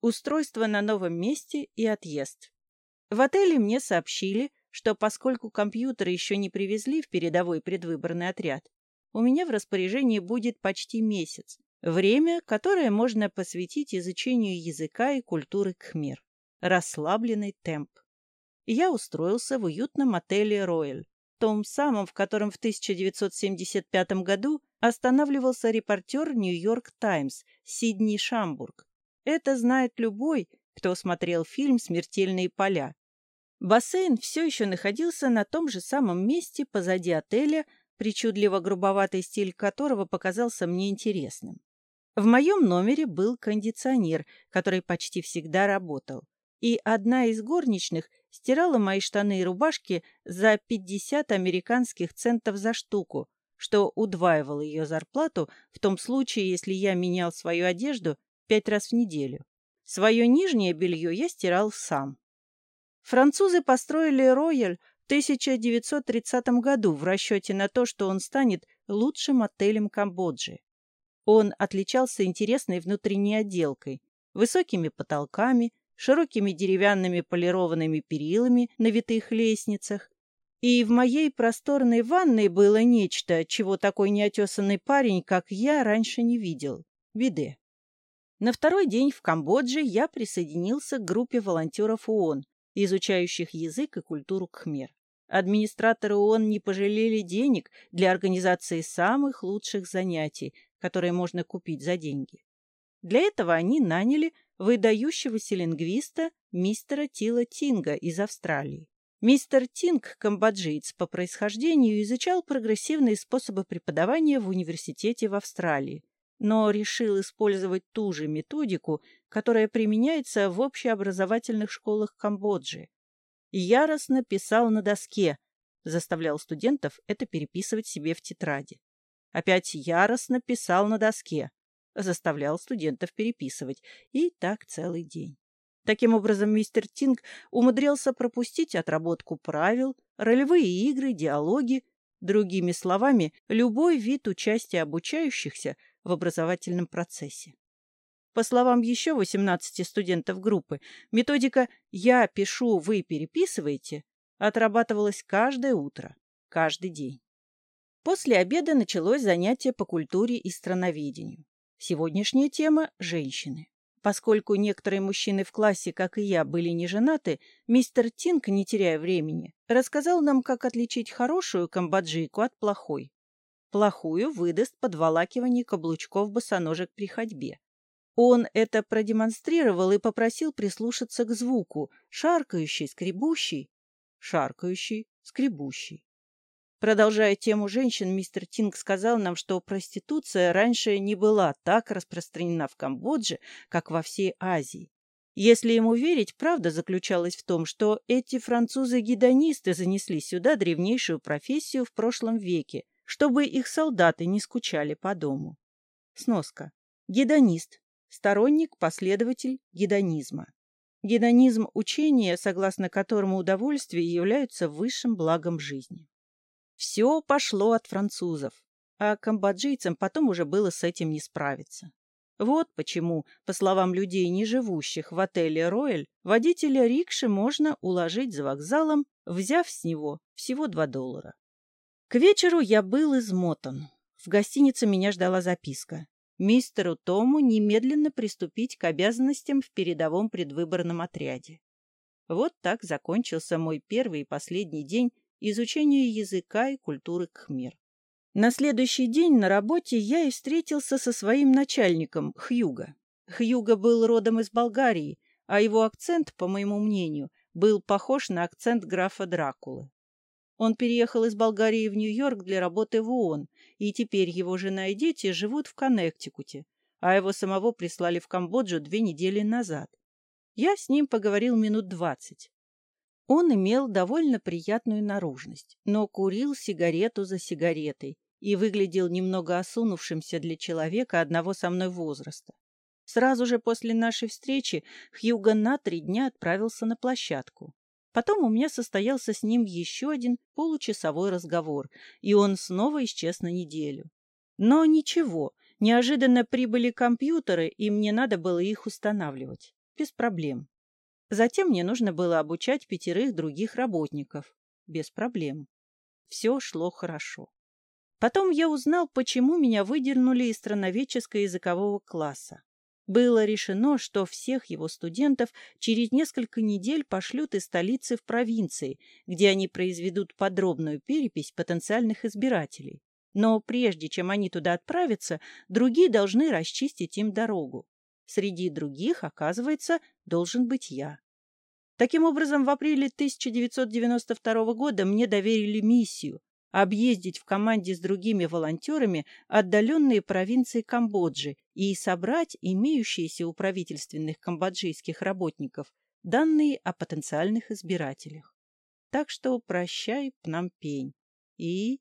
Устройство на новом месте и отъезд. В отеле мне сообщили, что поскольку компьютеры еще не привезли в передовой предвыборный отряд, у меня в распоряжении будет почти месяц, время, которое можно посвятить изучению языка и культуры Кхмер. Расслабленный темп. Я устроился в уютном отеле «Рояль», том самом, в котором в 1975 году останавливался репортер «Нью-Йорк Таймс» Сидни Шамбург. Это знает любой, кто смотрел фильм «Смертельные поля». Бассейн все еще находился на том же самом месте позади отеля, причудливо грубоватый стиль которого показался мне интересным. В моем номере был кондиционер, который почти всегда работал, и одна из горничных стирала мои штаны и рубашки за 50 американских центов за штуку, что удваивало ее зарплату в том случае, если я менял свою одежду пять раз в неделю. Свое нижнее белье я стирал сам. Французы построили «Рояль» в 1930 году в расчете на то, что он станет лучшим отелем Камбоджи. Он отличался интересной внутренней отделкой, высокими потолками, широкими деревянными полированными перилами на витых лестницах. И в моей просторной ванной было нечто, чего такой неотесанный парень, как я, раньше не видел — биде. На второй день в Камбодже я присоединился к группе волонтеров ООН, изучающих язык и культуру Кхмер. Администраторы ООН не пожалели денег для организации самых лучших занятий, которые можно купить за деньги. Для этого они наняли выдающегося лингвиста мистера Тила Тинга из Австралии. Мистер Тинг, камбоджиец по происхождению, изучал прогрессивные способы преподавания в университете в Австралии, но решил использовать ту же методику, которая применяется в общеобразовательных школах Камбоджи. яростно писал на доске, заставлял студентов это переписывать себе в тетради. Опять яростно писал на доске, заставлял студентов переписывать. И так целый день. Таким образом, мистер Тинг умудрился пропустить отработку правил, ролевые игры, диалоги, другими словами, любой вид участия обучающихся в образовательном процессе. По словам еще 18 студентов группы, методика «я пишу, вы переписываете» отрабатывалась каждое утро, каждый день. После обеда началось занятие по культуре и страноведению. Сегодняшняя тема – женщины. Поскольку некоторые мужчины в классе, как и я, были не женаты, мистер Тинг, не теряя времени, рассказал нам, как отличить хорошую камбоджийку от плохой. Плохую выдаст подволакивание каблучков босоножек при ходьбе. Он это продемонстрировал и попросил прислушаться к звуку, шаркающий, скребущий, шаркающий, скребущий. Продолжая тему женщин, мистер Тинг сказал нам, что проституция раньше не была так распространена в Камбодже, как во всей Азии. Если ему верить, правда заключалась в том, что эти французы-гедонисты занесли сюда древнейшую профессию в прошлом веке, чтобы их солдаты не скучали по дому. Сноска. Гедонист. Сторонник, последователь гедонизма. Гедонизм – учение, согласно которому удовольствие являются высшим благом жизни. Все пошло от французов, а камбоджийцам потом уже было с этим не справиться. Вот почему, по словам людей, не живущих в отеле «Рояль», водителя рикши можно уложить за вокзалом, взяв с него всего 2 доллара. К вечеру я был измотан. В гостинице меня ждала записка. Мистеру Тому немедленно приступить к обязанностям в передовом предвыборном отряде. Вот так закончился мой первый и последний день изучению языка и культуры Кхмер. На следующий день на работе я и встретился со своим начальником, Хьюго. Хьюго был родом из Болгарии, а его акцент, по моему мнению, был похож на акцент графа Дракулы. Он переехал из Болгарии в Нью-Йорк для работы в ООН, и теперь его жена и дети живут в Коннектикуте, а его самого прислали в Камбоджу две недели назад. Я с ним поговорил минут двадцать. Он имел довольно приятную наружность, но курил сигарету за сигаретой и выглядел немного осунувшимся для человека одного со мной возраста. Сразу же после нашей встречи Хьюго на три дня отправился на площадку. Потом у меня состоялся с ним еще один получасовой разговор, и он снова исчез на неделю. Но ничего, неожиданно прибыли компьютеры, и мне надо было их устанавливать. Без проблем. Затем мне нужно было обучать пятерых других работников. Без проблем. Все шло хорошо. Потом я узнал, почему меня выдернули из страноведческо-языкового класса. Было решено, что всех его студентов через несколько недель пошлют из столицы в провинции, где они произведут подробную перепись потенциальных избирателей. Но прежде чем они туда отправятся, другие должны расчистить им дорогу. Среди других, оказывается, должен быть я. Таким образом, в апреле 1992 года мне доверили миссию объездить в команде с другими волонтерами отдаленные провинции Камбоджи и собрать имеющиеся у правительственных камбоджийских работников данные о потенциальных избирателях. Так что прощай, Пномпень. И